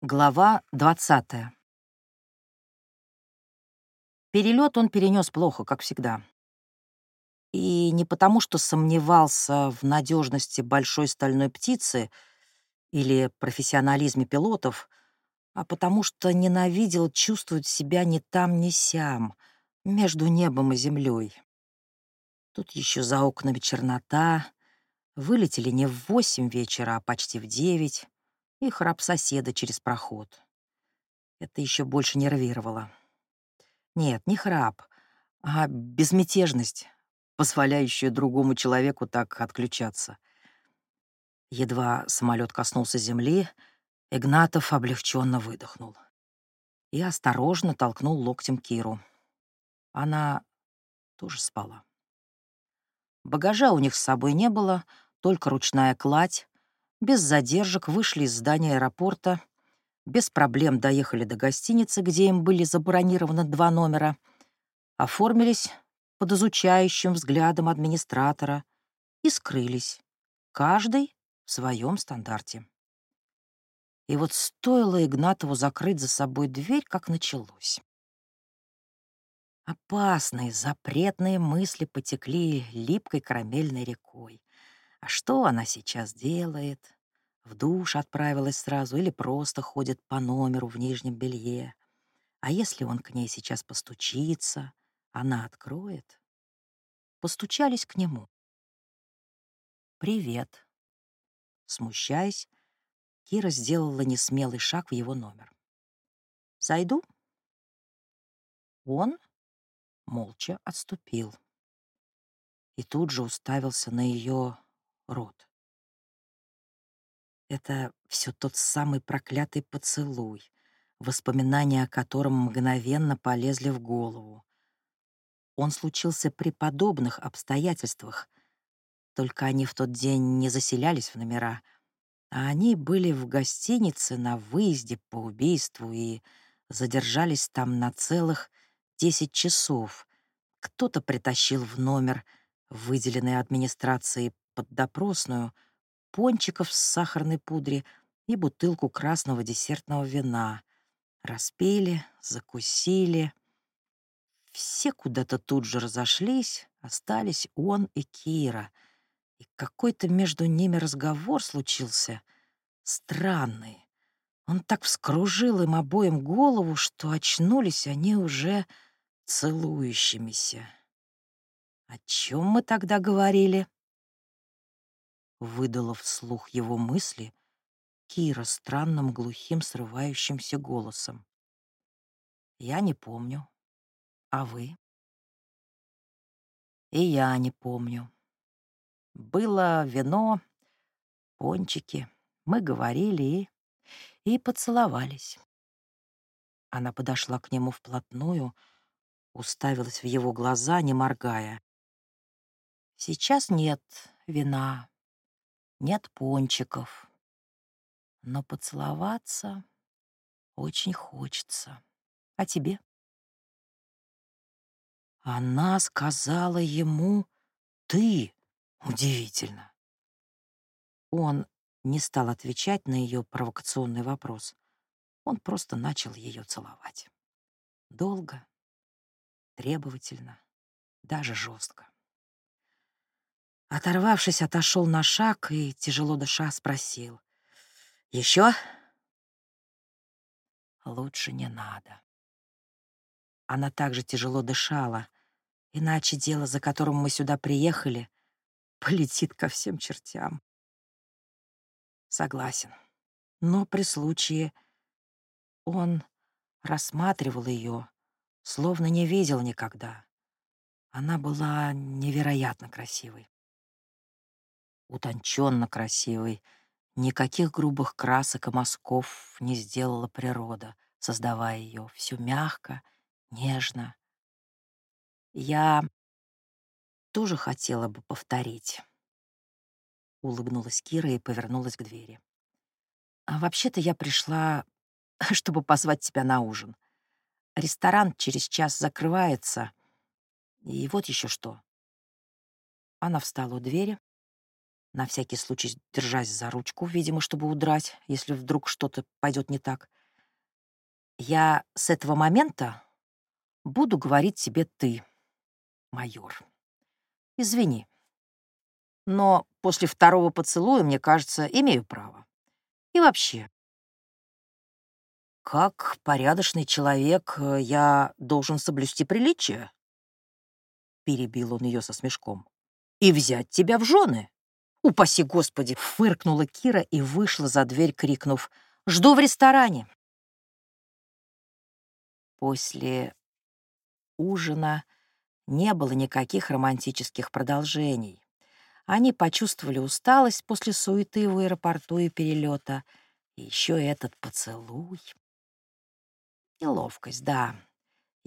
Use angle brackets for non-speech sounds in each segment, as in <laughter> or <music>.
Глава 20. Перелет он перенес плохо, как всегда. И не потому, что сомневался в надежности большой стальной птицы или профессионализме пилотов, а потому что ненавидел чувствовать себя ни там, ни сям, между небом и землей. Тут еще за окнами чернота, вылетели не в восемь вечера, а почти в девять и храп соседа через проход. Это еще больше нервировало. Нет, не храп, а безмятежность, позволяющая другому человеку так отключаться. Едва самолет коснулся земли, Игнатов облегченно выдохнул и осторожно толкнул локтем Киру. Она тоже спала. Багажа у них с собой не было, только ручная кладь, без задержек вышли из здания аэропорта, без проблем доехали до гостиницы, где им были забронированы два номера, оформились под изучающим взглядом администратора и скрылись, каждый в своем стандарте. И вот стоило Игнатову закрыть за собой дверь, как началось. Опасные, запретные мысли потекли липкой карамельной рекой. А что она сейчас делает? В душ отправилась сразу или просто ходит по номеру в нижнем белье? А если он к ней сейчас постучится, она откроет? Постучались к нему. «Привет». Смущаясь, Кира сделала несмелый шаг в его номер. «Зайду?» Он молча отступил и тут же уставился на ее рот. Это все тот самый проклятый поцелуй, воспоминания о котором мгновенно полезли в голову. Он случился при подобных обстоятельствах, только они в тот день не заселялись в номера, а они были в гостинице на выезде по убийству и задержались там на целых десять часов. Кто-то притащил в номер, выделенный администрацией под допросную, пончиков с сахарной пудре и бутылку красного десертного вина. Распили, закусили. Все куда-то тут же разошлись, остались он и Кира. И какой-то между ними разговор случился странный. Он так вскружил им обоим голову, что очнулись они уже целующимися. О чем мы тогда говорили? Выдала вслух его мысли Кира странным глухим срывающимся голосом. «Я не помню. А вы?» «И я не помню. Было вино, пончики. Мы говорили и... и поцеловались». Она подошла к нему вплотную, уставилась в его глаза, не моргая. «Сейчас нет вина, нет пончиков. Но поцеловаться очень хочется. А тебе? Она сказала ему «ты». Удивительно. Он не стал отвечать на ее провокационный вопрос. Он просто начал ее целовать. Долго, требовательно, даже жестко. Оторвавшись, отошел на шаг и, тяжело дыша, спросил. «Еще?» «Лучше не надо». Она также тяжело дышала, иначе дело, за которым мы сюда приехали, полетит ко всем чертям. Согласен. Но при случае он рассматривал ее, словно не видел никогда. Она была невероятно красивой утонченно красивой. Никаких грубых красок и мазков не сделала природа, создавая ее. Все мягко, нежно. Я тоже хотела бы повторить. Улыбнулась Кира и повернулась к двери. А вообще-то я пришла, <laughs> чтобы позвать тебя на ужин. Ресторан через час закрывается. И вот еще что. Она встала у двери, на всякий случай держась за ручку, видимо, чтобы удрать, если вдруг что-то пойдет не так. «Я с этого момента буду говорить тебе ты, майор. Извини, но после второго поцелуя, мне кажется, имею право. И вообще, как порядочный человек, э, я должен соблюсти приличие. Перебил он ее со смешком. И взять тебя в жены. Упаси Господи! Фыркнула Кира и вышла за дверь, крикнув. Жду в ресторане. После ужина не было никаких романтических продолжений. Они почувствовали усталость после суеты в аэропорту и перелета. И еще этот поцелуй. Неловкость, да.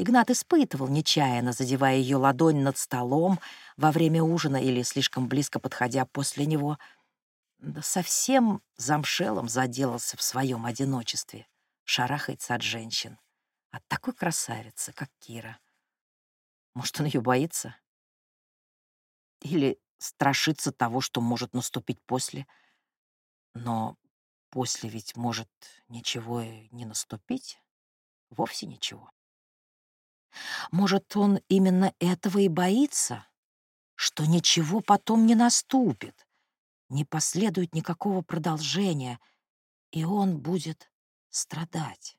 Игнат испытывал, нечаянно задевая ее ладонь над столом во время ужина или слишком близко подходя после него. Да совсем замшелом заделался в своем одиночестве, шарахается от женщин. От такой красавицы, как Кира. Может, он ее боится? Или страшится того, что может наступить после? Но после ведь может ничего и не наступить вовсе ничего. Может, он именно этого и боится, что ничего потом не наступит, не последует никакого продолжения, и он будет страдать.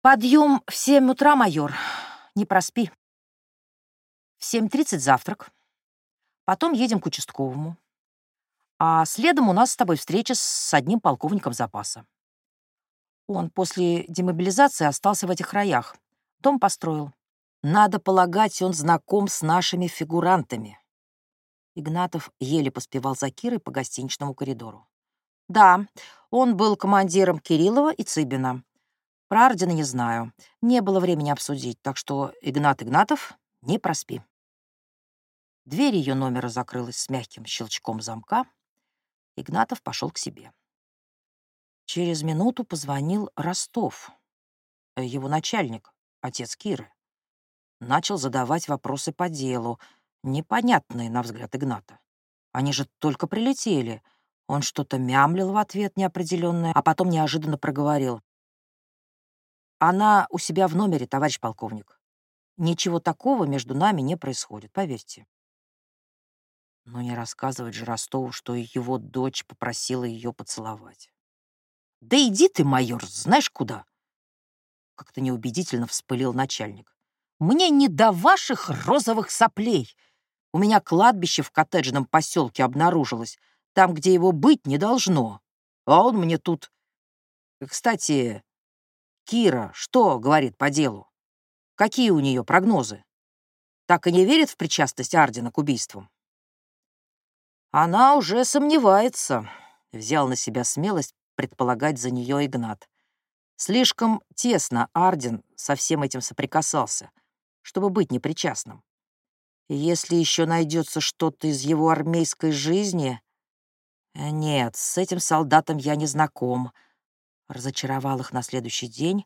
Подъем в семь утра, майор, не проспи. В семь тридцать завтрак. Потом едем к участковому. А следом у нас с тобой встреча с одним полковником запаса. Он после демобилизации остался в этих краях. Дом построил. Надо полагать, он знаком с нашими фигурантами. Игнатов еле поспевал за Кирой по гостиничному коридору. Да, он был командиром Кириллова и Цыбина. Про Ардина не знаю. Не было времени обсудить, так что, Игнат Игнатов, не проспи. Дверь ее номера закрылась с мягким щелчком замка. Игнатов пошел к себе. Через минуту позвонил Ростов, э, его начальник, отец Киры. Начал задавать вопросы по делу, непонятные, на взгляд Игната. Они же только прилетели. Он что-то мямлил в ответ неопределенное, а потом неожиданно проговорил. «Она у себя в номере, товарищ полковник. Ничего такого между нами не происходит, поверьте». Но не рассказывать же Ростову, что его дочь попросила ее поцеловать. «Да иди ты, майор, знаешь куда?» Как-то неубедительно вспылил начальник. «Мне не до ваших розовых соплей. У меня кладбище в коттеджном поселке обнаружилось, там, где его быть не должно. А он мне тут... Кстати, Кира что говорит по делу? Какие у нее прогнозы? Так и не верит в причастность Ардина к убийствам?» «Она уже сомневается», — взял на себя смелость предполагать за нее Игнат. Слишком тесно Арден со всем этим соприкасался, чтобы быть непричастным. Если еще найдется что-то из его армейской жизни... Э, нет, с этим солдатом я не знаком. Разочаровал их на следующий день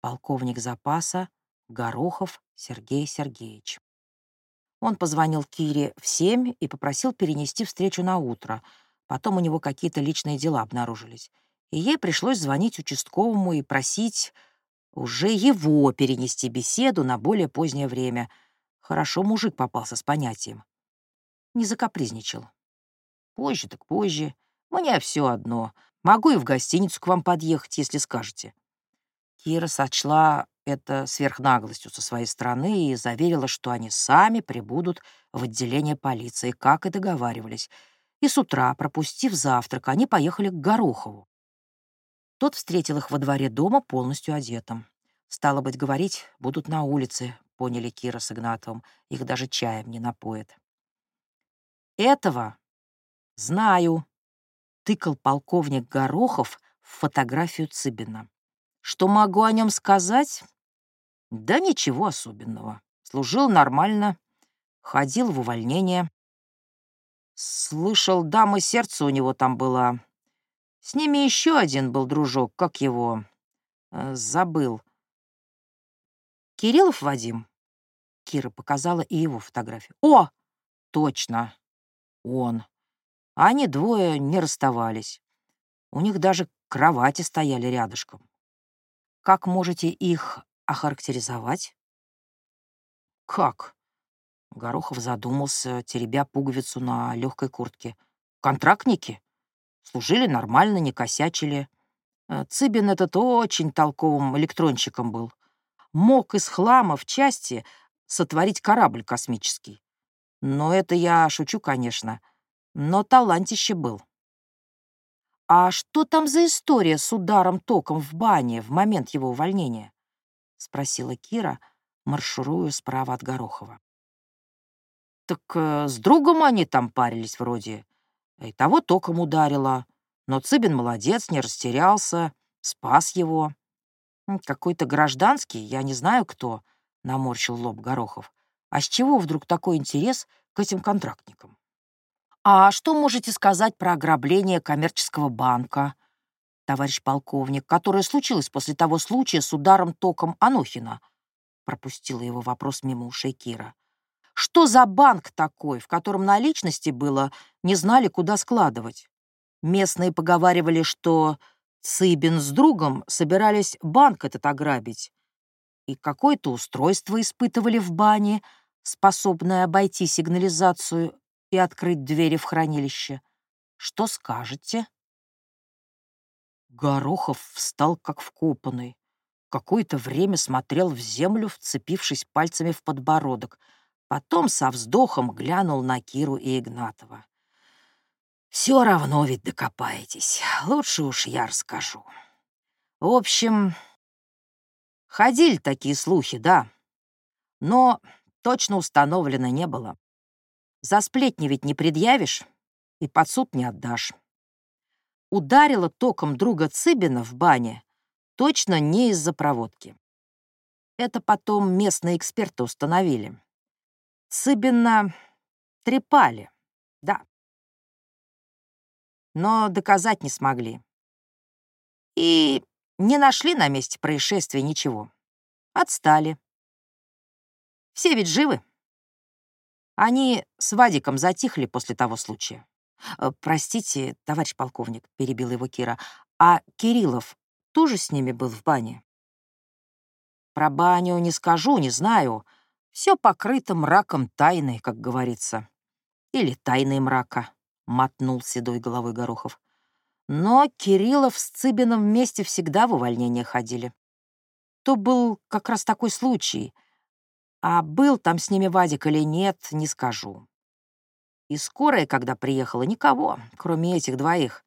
полковник запаса Горохов Сергей Сергеевич. Он позвонил Кире в семь и попросил перенести встречу на утро. Потом у него какие-то личные дела обнаружились и ей пришлось звонить участковому и просить уже его перенести беседу на более позднее время. Хорошо мужик попался с понятием. Не закапризничал. Позже так позже. Мне все одно. Могу и в гостиницу к вам подъехать, если скажете. Кира сочла это сверхнаглостью со своей стороны и заверила, что они сами прибудут в отделение полиции, как и договаривались. И с утра, пропустив завтрак, они поехали к Горохову. Тот встретил их во дворе дома полностью одетым. Стало быть, говорить будут на улице, поняли Кира с Игнатовым. Их даже чаем не напоят. «Этого знаю», — тыкал полковник Горохов в фотографию Цыбина. «Что могу о нем сказать?» «Да ничего особенного. Служил нормально, ходил в увольнение. Слышал, дама сердца у него там была. С ними еще один был дружок, как его... Э, забыл. Кириллов Вадим? Кира показала и его фотографию. О, точно, он. Они двое не расставались. У них даже кровати стояли рядышком. Как можете их охарактеризовать? Как? Горохов задумался, теребя пуговицу на легкой куртке. Контрактники? Служили нормально, не косячили. Э, Цыбин этот очень толковым электронщиком был. Мог из хлама в части сотворить корабль космический. Но это я шучу, конечно. Но талантище был. «А что там за история с ударом током в бане в момент его увольнения?» — спросила Кира, маршируя справа от Горохова. Так э, с другом они там парились вроде. И того током ударило. Но Цыбин молодец, не растерялся, спас его. Какой-то гражданский, я не знаю кто, — наморщил лоб Горохов. А с чего вдруг такой интерес к этим контрактникам? А что можете сказать про ограбление коммерческого банка, товарищ полковник, которое случилось после того случая с ударом током Анохина? Пропустила его вопрос мимо ушей Кира. Что за банк такой, в котором наличности было, не знали, куда складывать? Местные поговаривали, что Цыбин с другом собирались банк этот ограбить. И какое-то устройство испытывали в бане, способное обойти сигнализацию и открыть двери в хранилище. Что скажете? Горохов встал как вкопанный. Какое-то время смотрел в землю, вцепившись пальцами в подбородок — Потом со вздохом глянул на Киру и Игнатова. «Все равно ведь докопаетесь. Лучше уж я расскажу. В общем, ходили такие слухи, да, но точно установлено не было. За сплетни ведь не предъявишь и под суд не отдашь. Ударила током друга Цыбина в бане точно не из-за проводки. Это потом местные эксперты установили. Цыбина трепали, да. Но доказать не смогли. И не нашли на месте происшествия ничего. Отстали. Все ведь живы. Они с Вадиком затихли после того случая. Э, «Простите, товарищ полковник», — перебил его Кира, «а Кириллов тоже с ними был в бане?» «Про баню не скажу, не знаю. Все покрыто мраком тайны, как говорится. Или тайной мрака, — мотнул седой головой Горохов. Но Кириллов с Цыбином вместе всегда в увольнение ходили. То был как раз такой случай. А был там с ними Вадик или нет, не скажу. И скорая, когда приехала, никого, кроме этих двоих,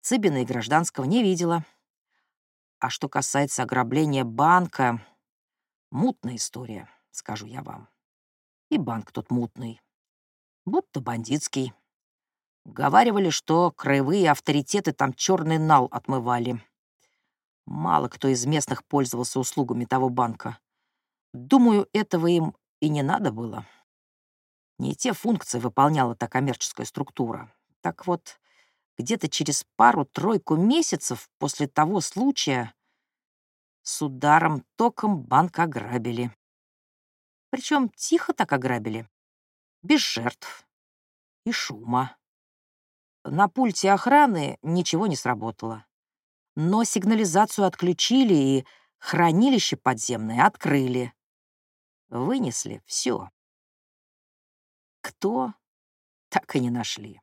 Цыбина и Гражданского, не видела. А что касается ограбления банка, мутная история скажу я вам. И банк тут мутный, будто бандитский. Говаривали, что краевые авторитеты там черный нал отмывали. Мало кто из местных пользовался услугами того банка. Думаю, этого им и не надо было. Не те функции выполняла та коммерческая структура. Так вот, где-то через пару-тройку месяцев после того случая с ударом током банк ограбили. Причем тихо так ограбили, без жертв и шума. На пульте охраны ничего не сработало. Но сигнализацию отключили и хранилище подземное открыли. Вынесли все. Кто? Так и не нашли.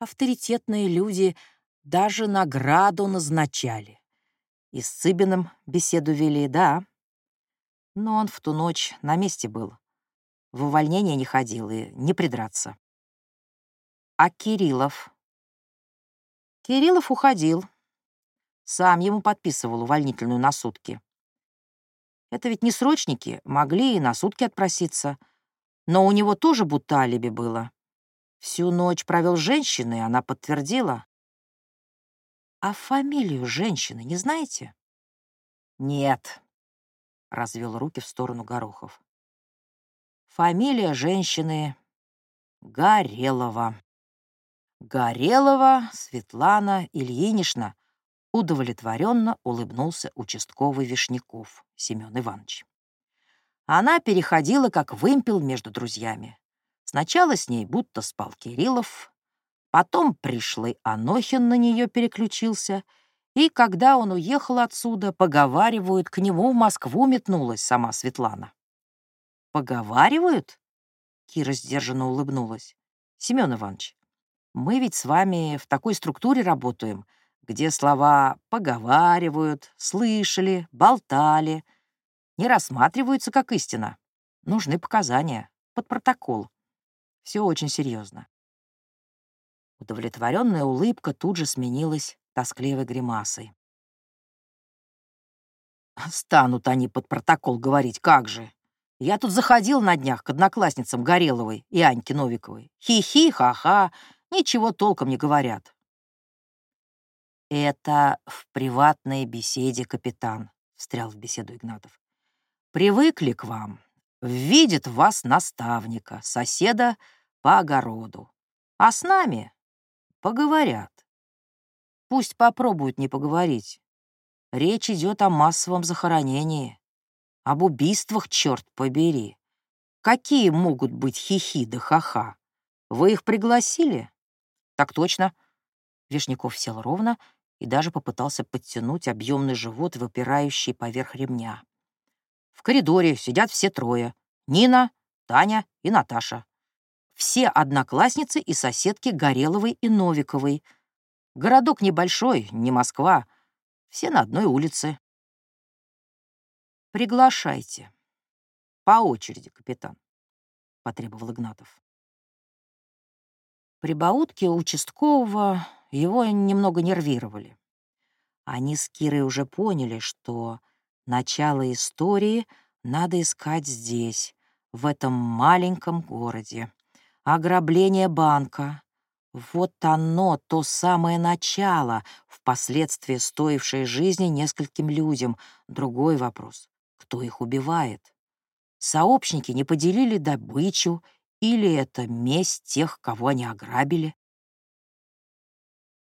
Авторитетные люди даже награду назначали. И с Цыбиным беседу вели, да. Но он в ту ночь на месте был. В увольнение не ходил и не придраться. А Кириллов? Кириллов уходил. Сам ему подписывал увольнительную на сутки. Это ведь не срочники, могли и на сутки отпроситься. Но у него тоже будто алиби было. Всю ночь провел с женщиной, она подтвердила. А фамилию женщины не знаете? Нет, — развел руки в сторону Горохов. «Фамилия женщины Горелова». «Горелова Светлана Ильинична», — удовлетворенно улыбнулся участковый Вишняков Семен Иванович. Она переходила как вымпел между друзьями. Сначала с ней будто спал Кириллов, Потом пришлый Анохин на нее переключился, и когда он уехал отсюда, поговаривают, к нему в Москву метнулась сама Светлана. «Поговаривают?» — Кира сдержанно улыбнулась. «Семен Иванович, мы ведь с вами в такой структуре работаем, где слова «поговаривают», «слышали», «болтали» не рассматриваются как истина. Нужны показания под протокол. Все очень серьезно. Удовлетворенная улыбка тут же сменилась тоскливой гримасой. Станут они под протокол говорить, как же. Я тут заходил на днях к одноклассницам Гореловой и Аньке Новиковой. Хи-хи, ха-ха, ничего толком не говорят. «Это в приватной беседе, капитан», — встрял в беседу Игнатов. «Привыкли к вам, видит вас наставника, соседа по огороду. А с нами поговорят. Пусть попробуют не поговорить. Речь идет о массовом захоронении, об убийствах, черт побери. Какие могут быть хихи да ха-ха? Вы их пригласили? Так точно. Вишняков сел ровно и даже попытался подтянуть объемный живот, выпирающий поверх ремня. В коридоре сидят все трое. Нина, Таня и Наташа. Все одноклассницы и соседки Гореловой и Новиковой. Городок небольшой, не Москва. Все на одной улице. «Приглашайте. По очереди, капитан», — потребовал Игнатов. Прибаутки участкового его немного нервировали. Они с Кирой уже поняли, что начало истории надо искать здесь, в этом маленьком городе. Ограбление банка. Вот оно, то самое начало, впоследствии стоившее жизни нескольким людям. Другой вопрос — кто их убивает? Сообщники не поделили добычу, или это месть тех, кого они ограбили?